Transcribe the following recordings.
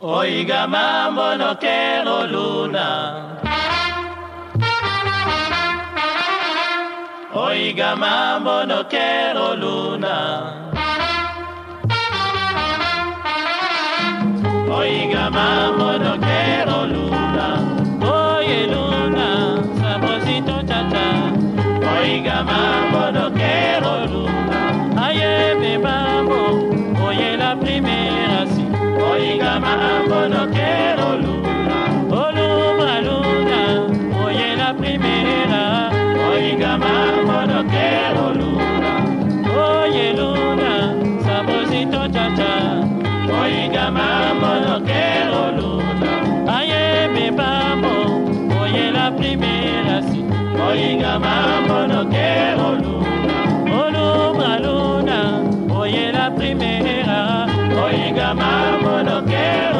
Oiga mambo no quiero luna. Oiga mambo no quiero luna. Oiga mambo no quiero luna. Oye luna, sabrosito chacha. Oiga mambo no quiero luna. Aye me mambo, oye la primera. Oiga mambo, no quiero luna, oh luna, luna, hoy es la primera. Oiga mambo, no quiero luna, oye luna, saborcito cha cha. Oiga mambo, no quiero luna, ay mi mambo, hoy es la primera. Sí. Oiga mambo, no quiero luna, oh luna, luna, hoy es la primera. oiga, mamá, no quiero.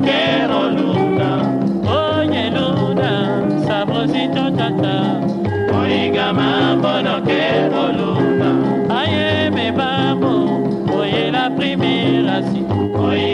quiero luna. Oye luna, sabrosito tata. Oiga mambo, no quiero luna. Ay, me vamos, oye la primera sí. Oye